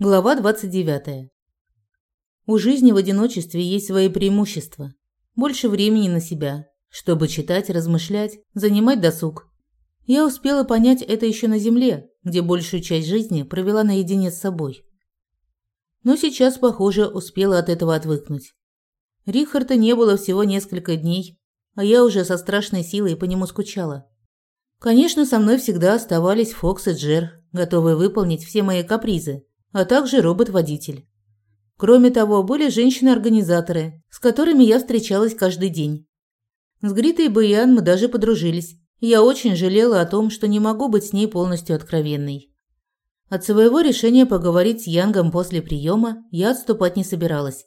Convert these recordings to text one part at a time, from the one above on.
Глава 29. У жизни в одиночестве есть свои преимущества. Больше времени на себя, чтобы читать, размышлять, занимать досуг. Я успела понять это еще на земле, где большую часть жизни провела наедине с собой. Но сейчас, похоже, успела от этого отвыкнуть. Рихарда не было всего несколько дней, а я уже со страшной силой по нему скучала. Конечно, со мной всегда оставались Фокс и Джер, готовые выполнить все мои капризы а также робот-водитель. Кроме того, были женщины-организаторы, с которыми я встречалась каждый день. С Гритой и Баян мы даже подружились, и я очень жалела о том, что не могу быть с ней полностью откровенной. От своего решения поговорить с Янгом после приема я отступать не собиралась.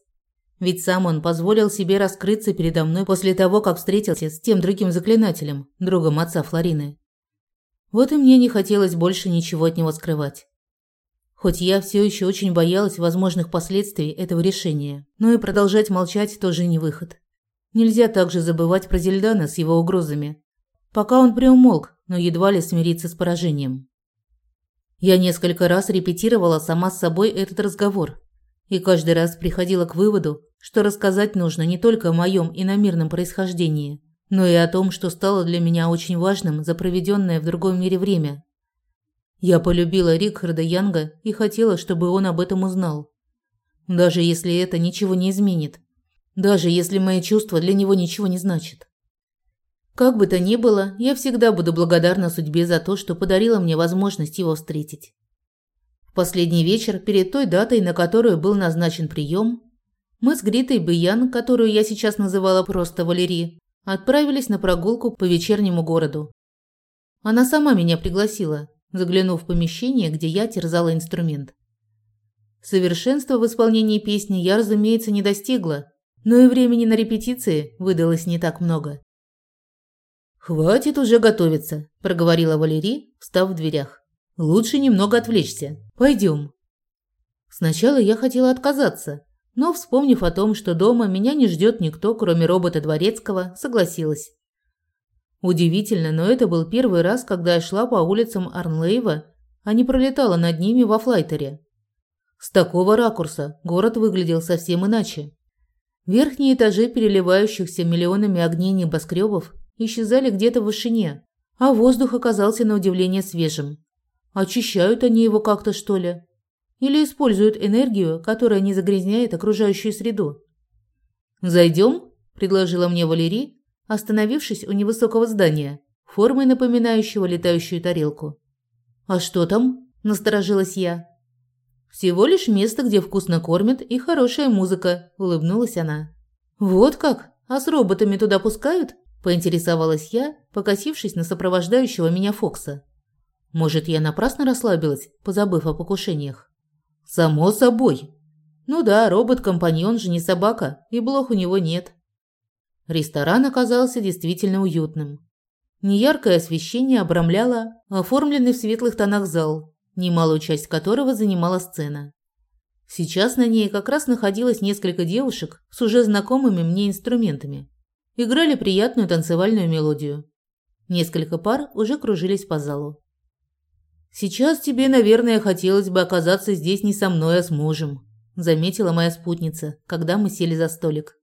Ведь сам он позволил себе раскрыться передо мной после того, как встретился с тем другим заклинателем, другом отца Флорины. Вот и мне не хотелось больше ничего от него скрывать. Хоть я все еще очень боялась возможных последствий этого решения, но и продолжать молчать тоже не выход. Нельзя также забывать про Зельдана с его угрозами. Пока он приумолк, но едва ли смириться с поражением. Я несколько раз репетировала сама с собой этот разговор и каждый раз приходила к выводу, что рассказать нужно не только о моем иномирном происхождении, но и о том, что стало для меня очень важным за проведенное в другом мире время – я полюбила Рикхарда Янга и хотела, чтобы он об этом узнал. Даже если это ничего не изменит. Даже если мои чувства для него ничего не значат. Как бы то ни было, я всегда буду благодарна судьбе за то, что подарила мне возможность его встретить. В последний вечер, перед той датой, на которую был назначен прием, мы с Гритой Биян, которую я сейчас называла просто Валерий, отправились на прогулку по вечернему городу. Она сама меня пригласила, заглянув в помещение, где я терзала инструмент. Совершенства в исполнении песни я, разумеется, не достигла, но и времени на репетиции выдалось не так много. «Хватит уже готовиться», – проговорила Валерий, встав в дверях. «Лучше немного отвлечься. Пойдем». Сначала я хотела отказаться, но, вспомнив о том, что дома меня не ждет никто, кроме робота Дворецкого, согласилась. Удивительно, но это был первый раз, когда я шла по улицам Арнлейва, а не пролетала над ними во флайтере. С такого ракурса город выглядел совсем иначе. Верхние этажи переливающихся миллионами огней небоскребов исчезали где-то в вышине, а воздух оказался на удивление свежим. Очищают они его как-то, что ли? Или используют энергию, которая не загрязняет окружающую среду? «Зайдем?» – предложила мне Валерий, остановившись у невысокого здания, формой напоминающего летающую тарелку. «А что там?» – насторожилась я. «Всего лишь место, где вкусно кормят и хорошая музыка», – улыбнулась она. «Вот как? А с роботами туда пускают?» – поинтересовалась я, покосившись на сопровождающего меня Фокса. «Может, я напрасно расслабилась, позабыв о покушениях?» «Само собой!» «Ну да, робот-компаньон же не собака, и блох у него нет. Ресторан оказался действительно уютным. Неяркое освещение обрамляло оформленный в светлых тонах зал, немалую часть которого занимала сцена. Сейчас на ней как раз находилось несколько девушек с уже знакомыми мне инструментами. Играли приятную танцевальную мелодию. Несколько пар уже кружились по залу. «Сейчас тебе, наверное, хотелось бы оказаться здесь не со мной, а с мужем», заметила моя спутница, когда мы сели за столик.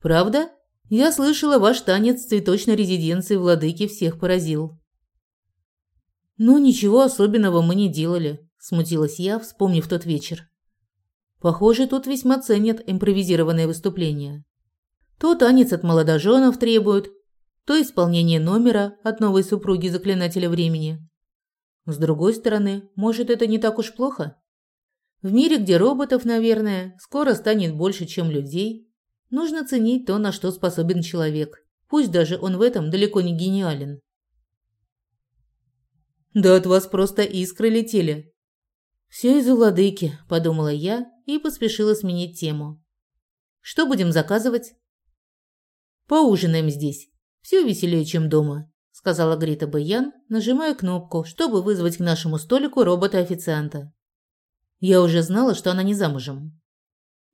«Правда?» Я слышала, ваш танец в цветочной резиденции владыки всех поразил. Ну, ничего особенного мы не делали, смутилась я, вспомнив тот вечер. Похоже, тут весьма ценят импровизированные выступления. То танец от молодоженов требуют, то исполнение номера от новой супруги заклинателя времени. С другой стороны, может, это не так уж плохо? В мире, где роботов, наверное, скоро станет больше, чем людей, Нужно ценить то, на что способен человек, пусть даже он в этом далеко не гениален. Да от вас просто искры летели. Все из-за владыки, подумала я и поспешила сменить тему. Что будем заказывать? Поужинаем здесь. Все веселее, чем дома, сказала Грита Баян, нажимая кнопку, чтобы вызвать к нашему столику робота-официанта. Я уже знала, что она не замужем.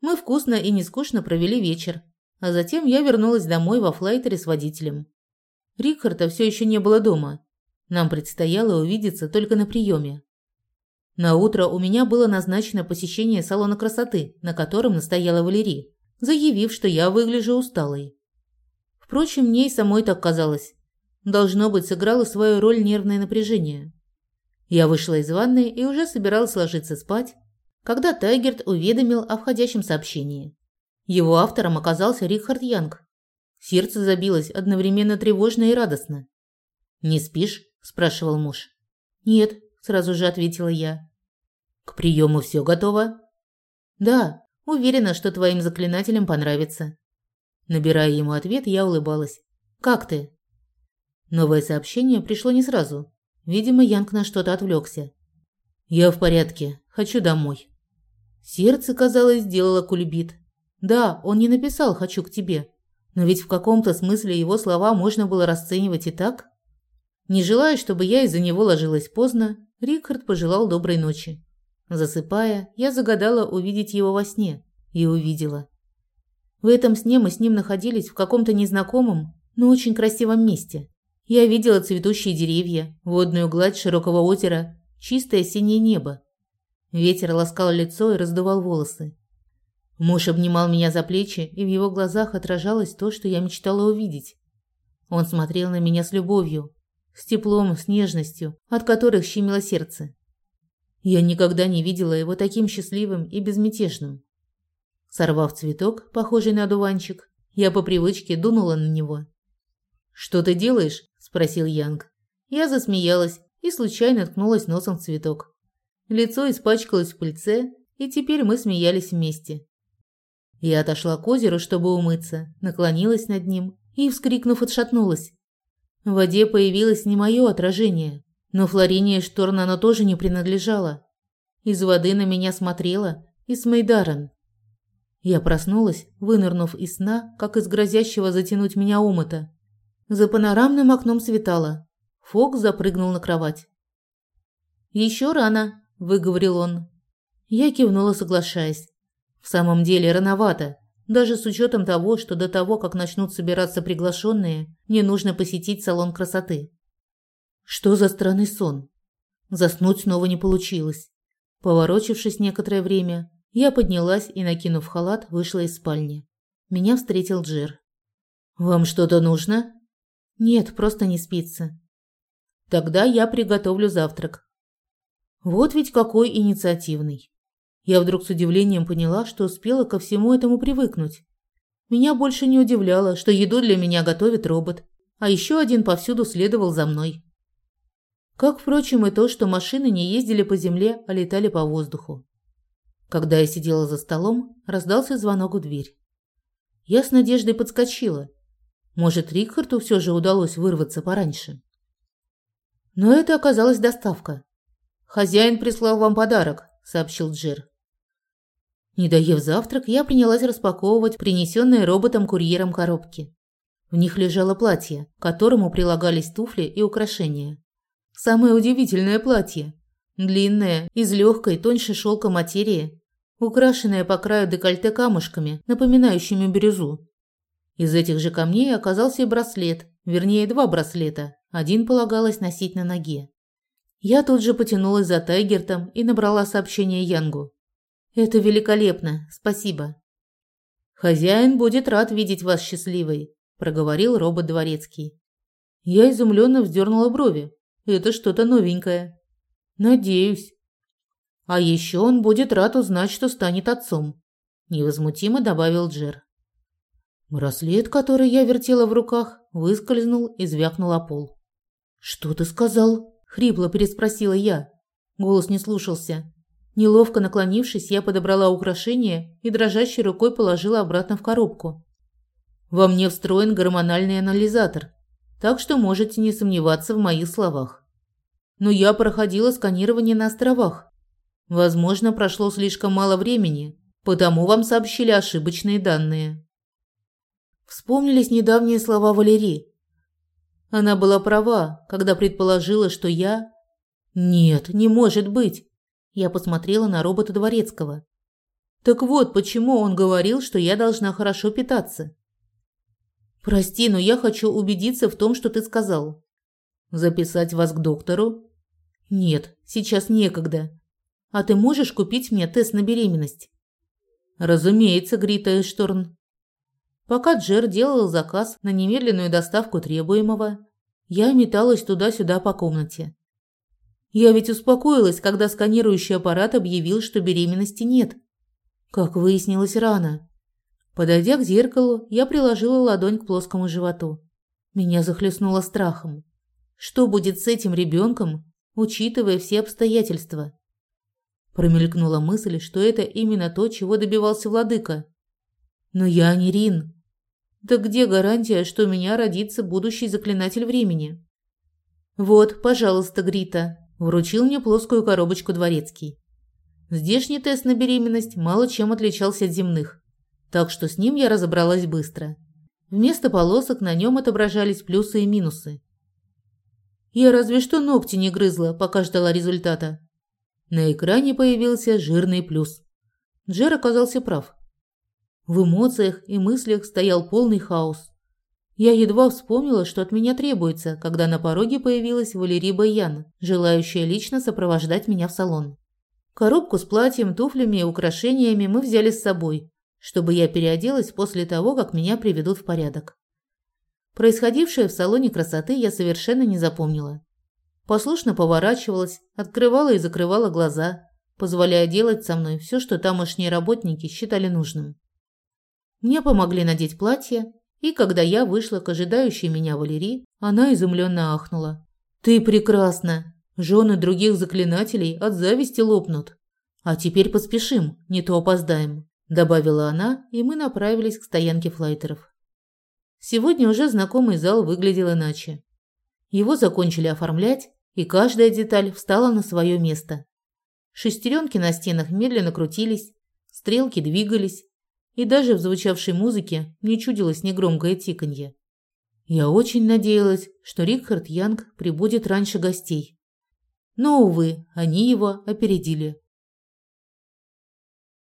Мы вкусно и нескучно провели вечер, а затем я вернулась домой во флайтере с водителем. Рикхарда все еще не было дома. Нам предстояло увидеться только на приеме. На утро у меня было назначено посещение салона красоты, на котором настояла Валерия, заявив, что я выгляжу усталой. Впрочем, мне и самой так казалось. Должно быть, сыграло свою роль нервное напряжение. Я вышла из ванной и уже собиралась ложиться спать, когда Тайгерт уведомил о входящем сообщении. Его автором оказался Рихард Янг. Сердце забилось одновременно тревожно и радостно. «Не спишь?» – спрашивал муж. «Нет», – сразу же ответила я. «К приему все готово?» «Да, уверена, что твоим заклинателям понравится». Набирая ему ответ, я улыбалась. «Как ты?» Новое сообщение пришло не сразу. Видимо, Янг на что-то отвлекся. «Я в порядке. Хочу домой». Сердце, казалось, сделало кульбит. Да, он не написал «хочу к тебе», но ведь в каком-то смысле его слова можно было расценивать и так. Не желая, чтобы я из-за него ложилась поздно, Рикард пожелал доброй ночи. Засыпая, я загадала увидеть его во сне. И увидела. В этом сне мы с ним находились в каком-то незнакомом, но очень красивом месте. Я видела цветущие деревья, водную гладь широкого озера, чистое синее небо. Ветер ласкал лицо и раздувал волосы. Муж обнимал меня за плечи, и в его глазах отражалось то, что я мечтала увидеть. Он смотрел на меня с любовью, с теплом, с нежностью, от которых щемило сердце. Я никогда не видела его таким счастливым и безмятежным. Сорвав цветок, похожий на одуванчик, я по привычке дунула на него. «Что ты делаешь?» – спросил Янг. Я засмеялась и случайно ткнулась носом в цветок. Лицо испачкалось в пыльце, и теперь мы смеялись вместе. Я отошла к озеру, чтобы умыться, наклонилась над ним и, вскрикнув, отшатнулась. В воде появилось не мое отражение, но Флорине Шторн оно тоже не принадлежало. Из воды на меня смотрела Исмейдарен. Я проснулась, вынырнув из сна, как из грозящего затянуть меня омыта. За панорамным окном светало. Фокс запрыгнул на кровать. «Еще рано», – выговорил он. Я кивнула, соглашаясь. В самом деле рановато, даже с учетом того, что до того, как начнут собираться приглашенные, мне нужно посетить салон красоты. Что за странный сон? Заснуть снова не получилось. Поворочившись некоторое время, я поднялась и, накинув халат, вышла из спальни. Меня встретил Джер. «Вам что-то нужно?» «Нет, просто не спится». «Тогда я приготовлю завтрак». Вот ведь какой инициативный. Я вдруг с удивлением поняла, что успела ко всему этому привыкнуть. Меня больше не удивляло, что еду для меня готовит робот, а еще один повсюду следовал за мной. Как, впрочем, и то, что машины не ездили по земле, а летали по воздуху. Когда я сидела за столом, раздался звонок у дверь. Я с надеждой подскочила. Может, Рикхарту все же удалось вырваться пораньше. Но это оказалась доставка. «Хозяин прислал вам подарок», — сообщил Джер. Не доев завтрак, я принялась распаковывать принесенные роботом-курьером коробки. В них лежало платье, к которому прилагались туфли и украшения. Самое удивительное платье. Длинное, из легкой, тоньше шелка материи, украшенное по краю декольте камушками, напоминающими бирюзу. Из этих же камней оказался и браслет, вернее, два браслета. Один полагалось носить на ноге. Я тут же потянулась за Тайгертом и набрала сообщение Янгу. Это великолепно. Спасибо. Хозяин будет рад видеть вас счастливой, проговорил робот дворецкий. Я изумленно вздернула брови. Это что-то новенькое. Надеюсь. А еще он будет рад узнать, что станет отцом, невозмутимо добавил Джер. Браслет, который я вертела в руках, выскользнул и звякнул о пол. Что ты сказал? хрипло переспросила я. Голос не слушался. Неловко наклонившись, я подобрала украшение и дрожащей рукой положила обратно в коробку. Во мне встроен гормональный анализатор, так что можете не сомневаться в моих словах. Но я проходила сканирование на островах. Возможно, прошло слишком мало времени, потому вам сообщили ошибочные данные. Вспомнились недавние слова Валерии. Она была права, когда предположила, что я... Нет, не может быть. Я посмотрела на робота дворецкого. Так вот, почему он говорил, что я должна хорошо питаться. Прости, но я хочу убедиться в том, что ты сказал. Записать вас к доктору? Нет, сейчас некогда. А ты можешь купить мне тест на беременность? Разумеется, Грита Эшторн. Пока Джер делал заказ на немедленную доставку требуемого, я металась туда-сюда по комнате. Я ведь успокоилась, когда сканирующий аппарат объявил, что беременности нет. Как выяснилось рано. Подойдя к зеркалу, я приложила ладонь к плоскому животу. Меня захлестнуло страхом. Что будет с этим ребенком, учитывая все обстоятельства? Промелькнула мысль, что это именно то, чего добивался владыка. Но я не Рин. Да где гарантия, что у меня родится будущий заклинатель времени? Вот, пожалуйста, Грита, Вручил мне плоскую коробочку дворецкий. Здешний тест на беременность мало чем отличался от земных, так что с ним я разобралась быстро. Вместо полосок на нем отображались плюсы и минусы. Я разве что ногти не грызла, пока ждала результата. На экране появился жирный плюс. Джер оказался прав. В эмоциях и мыслях стоял полный хаос. Я едва вспомнила, что от меня требуется, когда на пороге появилась Валерия Баян, желающая лично сопровождать меня в салон. Коробку с платьем, туфлями и украшениями мы взяли с собой, чтобы я переоделась после того, как меня приведут в порядок. Происходившее в салоне красоты я совершенно не запомнила. Послушно поворачивалась, открывала и закрывала глаза, позволяя делать со мной все, что тамошние работники считали нужным. Мне помогли надеть платье, и когда я вышла к ожидающей меня Валерии, она изумленно ахнула. «Ты прекрасна! Жены других заклинателей от зависти лопнут. А теперь поспешим, не то опоздаем», – добавила она, и мы направились к стоянке флайтеров. Сегодня уже знакомый зал выглядел иначе. Его закончили оформлять, и каждая деталь встала на свое место. Шестеренки на стенах медленно крутились, стрелки двигались, и даже в звучавшей музыке мне чудилось негромкое тиканье. Я очень надеялась, что Рикхард Янг прибудет раньше гостей. Но, увы, они его опередили.